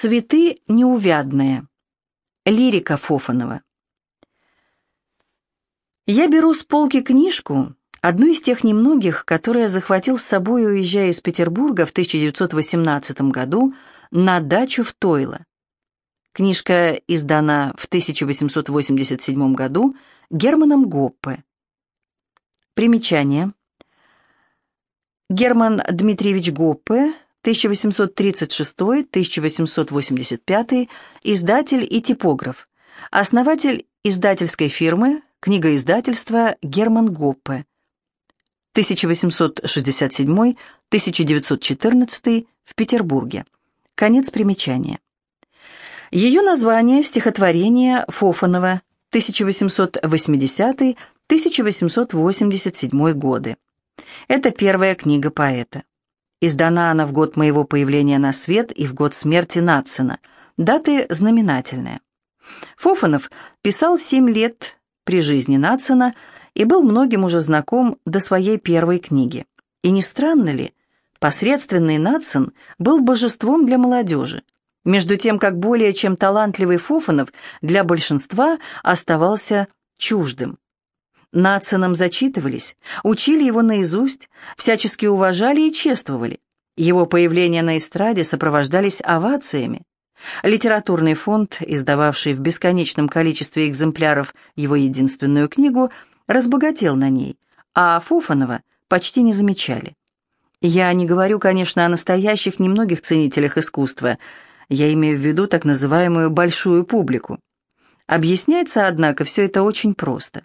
Цветы неувядные. Лирика Фофанова. Я беру с полки книжку, одну из тех немногих, которые захватил с собой, уезжая из Петербурга в 1918 году на дачу в Тойло. Книжка издана в 1887 году Германом Гоппе. Примечание. Герман Дмитриевич Гоппе, 1836-1885, издатель и типограф, основатель издательской фирмы, книгоиздательства Герман Гоппе, 1867-1914 в Петербурге. Конец примечания. Ее название – стихотворение Фофанова, 1880-1887 годы. Это первая книга поэта. Издана она в год моего появления на свет и в год смерти Нацина. Даты знаменательные. Фофанов писал семь лет при жизни Нацина и был многим уже знаком до своей первой книги. И не странно ли, посредственный Нацин был божеством для молодежи, между тем как более чем талантливый Фофанов для большинства оставался чуждым. Нацином зачитывались, учили его наизусть, всячески уважали и чествовали. Его появление на эстраде сопровождались овациями. Литературный фонд, издававший в бесконечном количестве экземпляров его единственную книгу, разбогател на ней, а Фуфанова почти не замечали. Я не говорю, конечно, о настоящих немногих ценителях искусства, я имею в виду так называемую «большую публику». Объясняется, однако, все это очень просто.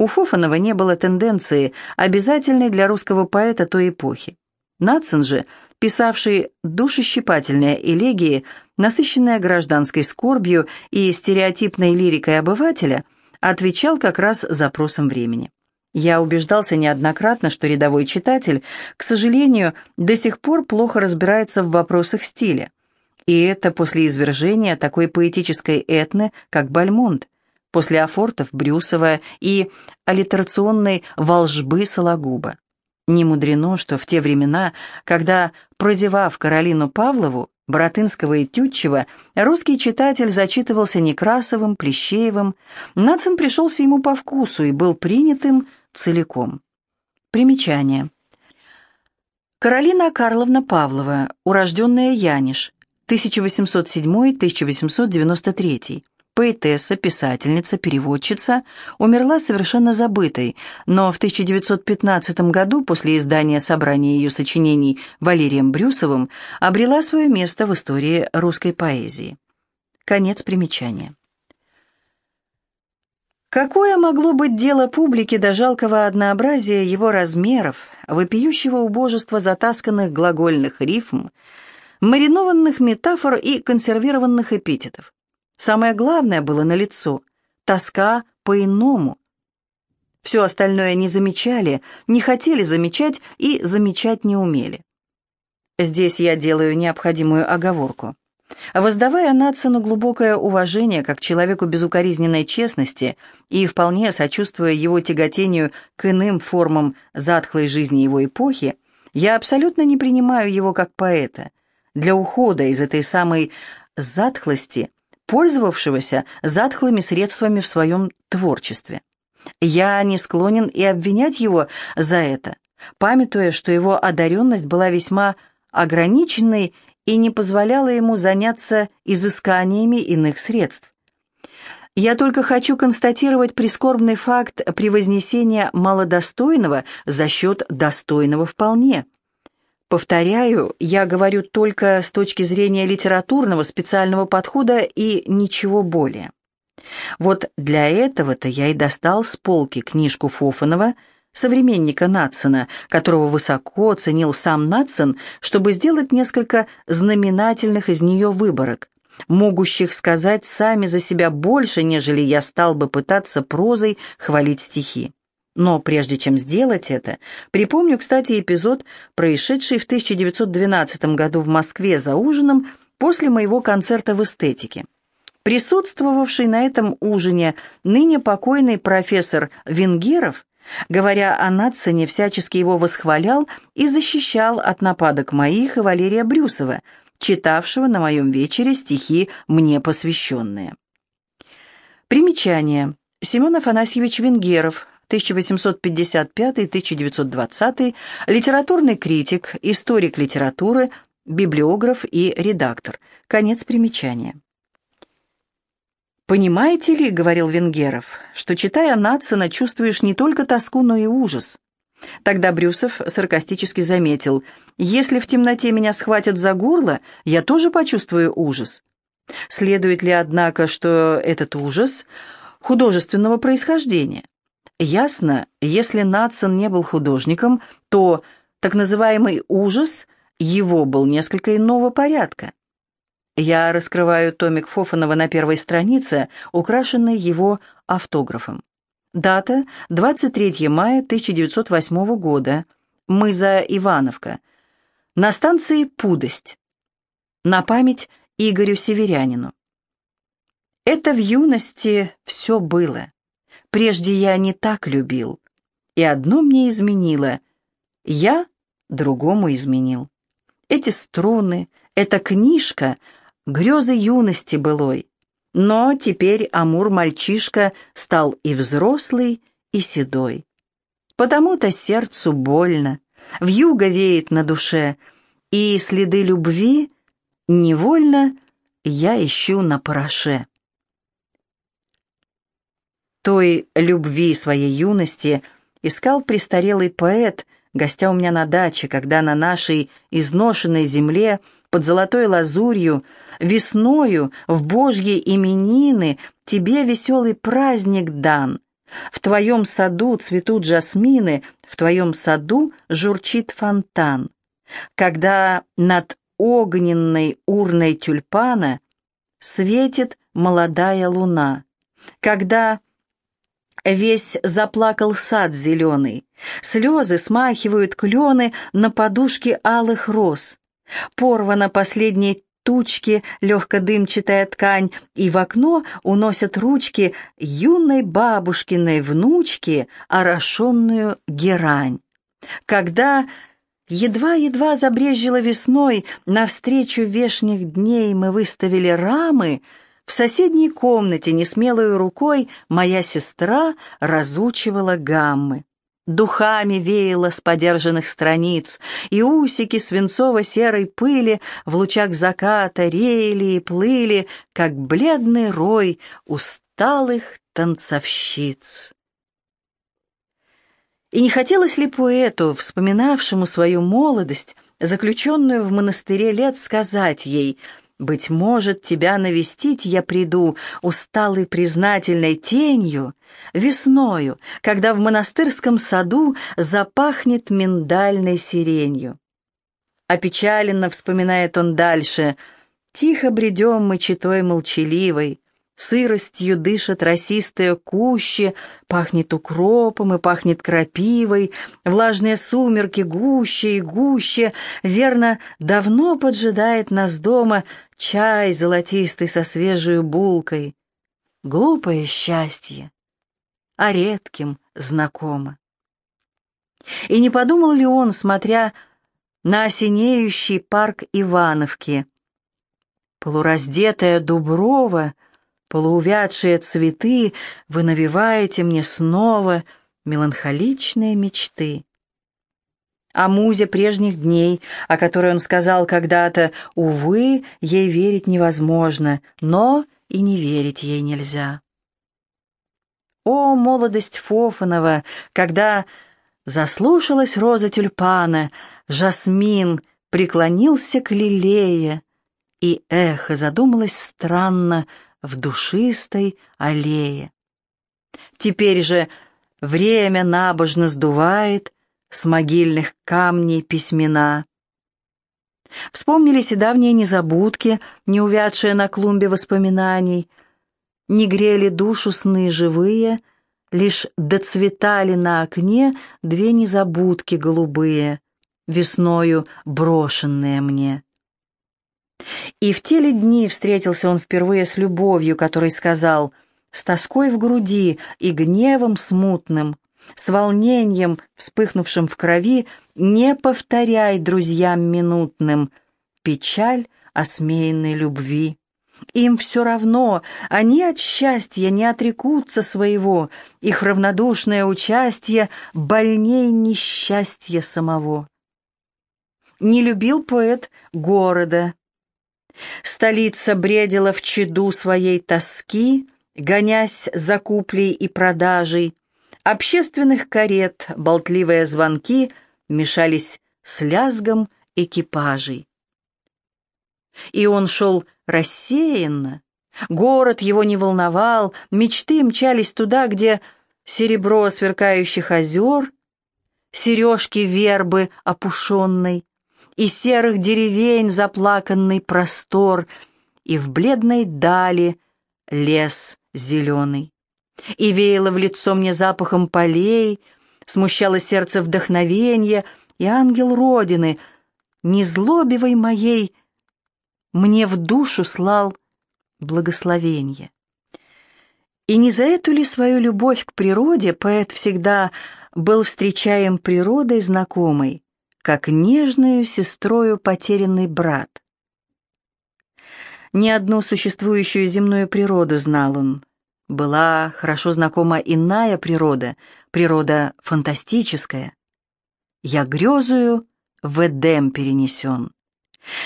У Фофанова не было тенденции, обязательной для русского поэта той эпохи. Нацин же, писавший душещипательные элегии, насыщенные гражданской скорбью и стереотипной лирикой обывателя, отвечал как раз запросам времени. Я убеждался неоднократно, что рядовой читатель, к сожалению, до сих пор плохо разбирается в вопросах стиля. И это после извержения такой поэтической этны, как Бальмонт, после афортов Брюсова и аллитерационной волжбы Сологуба. Не мудрено, что в те времена, когда, прозевав Каролину Павлову, Боротынского и Тютчева, русский читатель зачитывался Некрасовым, Плещеевым, Нацин пришелся ему по вкусу и был принятым целиком. Примечание. Каролина Карловна Павлова, урожденная Яниш, 1807-1893, поэтесса, писательница, переводчица, умерла совершенно забытой, но в 1915 году, после издания собрания ее сочинений Валерием Брюсовым, обрела свое место в истории русской поэзии. Конец примечания. Какое могло быть дело публики до жалкого однообразия его размеров, вопиющего убожества затасканных глагольных рифм, маринованных метафор и консервированных эпитетов? Самое главное было налицо — тоска по-иному. Все остальное не замечали, не хотели замечать и замечать не умели. Здесь я делаю необходимую оговорку. Воздавая Нацину глубокое уважение как человеку безукоризненной честности и вполне сочувствуя его тяготению к иным формам затхлой жизни его эпохи, я абсолютно не принимаю его как поэта. Для ухода из этой самой затхлости пользовавшегося затхлыми средствами в своем творчестве. Я не склонен и обвинять его за это, памятуя, что его одаренность была весьма ограниченной и не позволяла ему заняться изысканиями иных средств. Я только хочу констатировать прискорбный факт превознесения малодостойного за счет достойного вполне – Повторяю, я говорю только с точки зрения литературного специального подхода и ничего более. Вот для этого-то я и достал с полки книжку Фофанова, современника Натсона, которого высоко оценил сам Натсон, чтобы сделать несколько знаменательных из нее выборок, могущих сказать сами за себя больше, нежели я стал бы пытаться прозой хвалить стихи. Но прежде чем сделать это, припомню, кстати, эпизод, происшедший в 1912 году в Москве за ужином после моего концерта в эстетике. Присутствовавший на этом ужине ныне покойный профессор Венгеров, говоря о Натсоне, всячески его восхвалял и защищал от нападок моих и Валерия Брюсова, читавшего на моем вечере стихи, мне посвященные. Примечание. Семен Афанасьевич Венгеров, 1855-1920, литературный критик, историк литературы, библиограф и редактор. Конец примечания. «Понимаете ли, — говорил Венгеров, — что, читая Натсона, чувствуешь не только тоску, но и ужас?» Тогда Брюсов саркастически заметил, «Если в темноте меня схватят за горло, я тоже почувствую ужас». Следует ли, однако, что этот ужас художественного происхождения? Ясно, если Натсон не был художником, то так называемый ужас его был несколько иного порядка. Я раскрываю томик Фофанова на первой странице, украшенный его автографом. Дата 23 мая 1908 года. Мыза Ивановка. На станции Пудость. На память Игорю Северянину. Это в юности все было. Прежде я не так любил. И одно мне изменило. Я другому изменил. Эти струны, эта книжка — грезы юности былой. Но теперь Амур-мальчишка стал и взрослый, и седой. Потому-то сердцу больно, вьюга веет на душе, и следы любви невольно я ищу на параше. Той любви своей юности искал престарелый поэт, гостя у меня на даче, когда на нашей изношенной земле под золотой лазурью Весною в Божьи именины Тебе веселый праздник дан. В твоем саду цветут жасмины, В твоем саду журчит фонтан. Когда над огненной урной тюльпана Светит молодая луна. Когда Весь заплакал сад зеленый. Слезы смахивают клены на подушке алых роз. Порвана последней тучки, легкодымчатая ткань, и в окно уносят ручки юной бабушкиной внучки, орошенную герань. Когда едва-едва забрезжила весной, навстречу вешних дней мы выставили рамы, в соседней комнате несмелой рукой моя сестра разучивала гаммы. Духами веяло с подержанных страниц, и усики свинцово-серой пыли в лучах заката реяли и плыли, как бледный рой усталых танцовщиц. И не хотелось ли поэту, вспоминавшему свою молодость, заключенную в монастыре лет, сказать ей — быть может, тебя навестить я приду, усталой признательной тенью, весною, когда в монастырском саду запахнет миндальной сиренью. Опечаленно вспоминает он дальше, тихо бредем мы читой молчаливой, Сыростью дышат росистые кущи, пахнет укропом и пахнет крапивой, влажные сумерки гуще и гуще, верно, давно поджидает нас дома чай золотистый со свежей булкой. Глупое счастье, а редким знакомо. И не подумал ли он, смотря на осенеющий парк Ивановки, полураздетая Дуброва — полуувядшие цветы, вы навеваете мне снова меланхоличные мечты. О музе прежних дней, о которой он сказал когда-то, увы, ей верить невозможно, но и не верить ей нельзя. О, молодость Фофанова, когда заслушалась роза тюльпана, жасмин преклонился к лилее, и эхо задумалось странно, в душистой аллее. Теперь же время набожно сдувает с могильных камней письмена. Вспомнились и давние незабудки, не увядшие на клумбе воспоминаний, не грели душу сны живые, лишь доцветали на окне две незабудки голубые, весною брошенные мне. И в те ли дни встретился он впервые с любовью, который сказал «С тоской в груди и гневом смутным, с волнением, вспыхнувшим в крови, не повторяй друзьям минутным, печаль осмеянной любви. Им все равно, они от счастья не отрекутся своего, их равнодушное участие больней несчастья самого. Не любил поэт города. Столица бредила в чаду своей тоски, гонясь за куплей и продажей. Общественных карет, болтливые звонки мешались с лязгом экипажей. И он шел рассеянно. Город его не волновал, мечты мчались туда, где серебро сверкающих озер, сережки вербы опушенной, и серых деревень заплаканный простор, и в бледной дали лес зеленый. И веяло в лицо мне запахом полей, смущало сердце вдохновенье, и ангел Родины, незлобивой моей, мне в душу слал благословение. И не за эту ли свою любовь к природе поэт всегда был встречаем природой знакомой, как нежную сестрою потерянный брат. Ни одну существующую земную природу знал он. Была хорошо знакома иная природа, природа фантастическая. Я грезую в Эдем перенесен.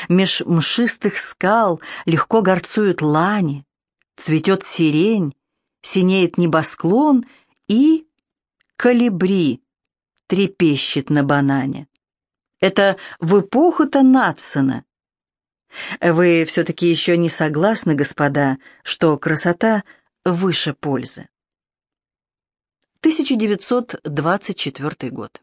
Меж мшистых скал легко горцуют лани, цветет сирень, синеет небосклон и калибри трепещет на банане. Это в эпоху-то Натсона. Вы все-таки еще не согласны, господа, что красота выше пользы. 1924 год.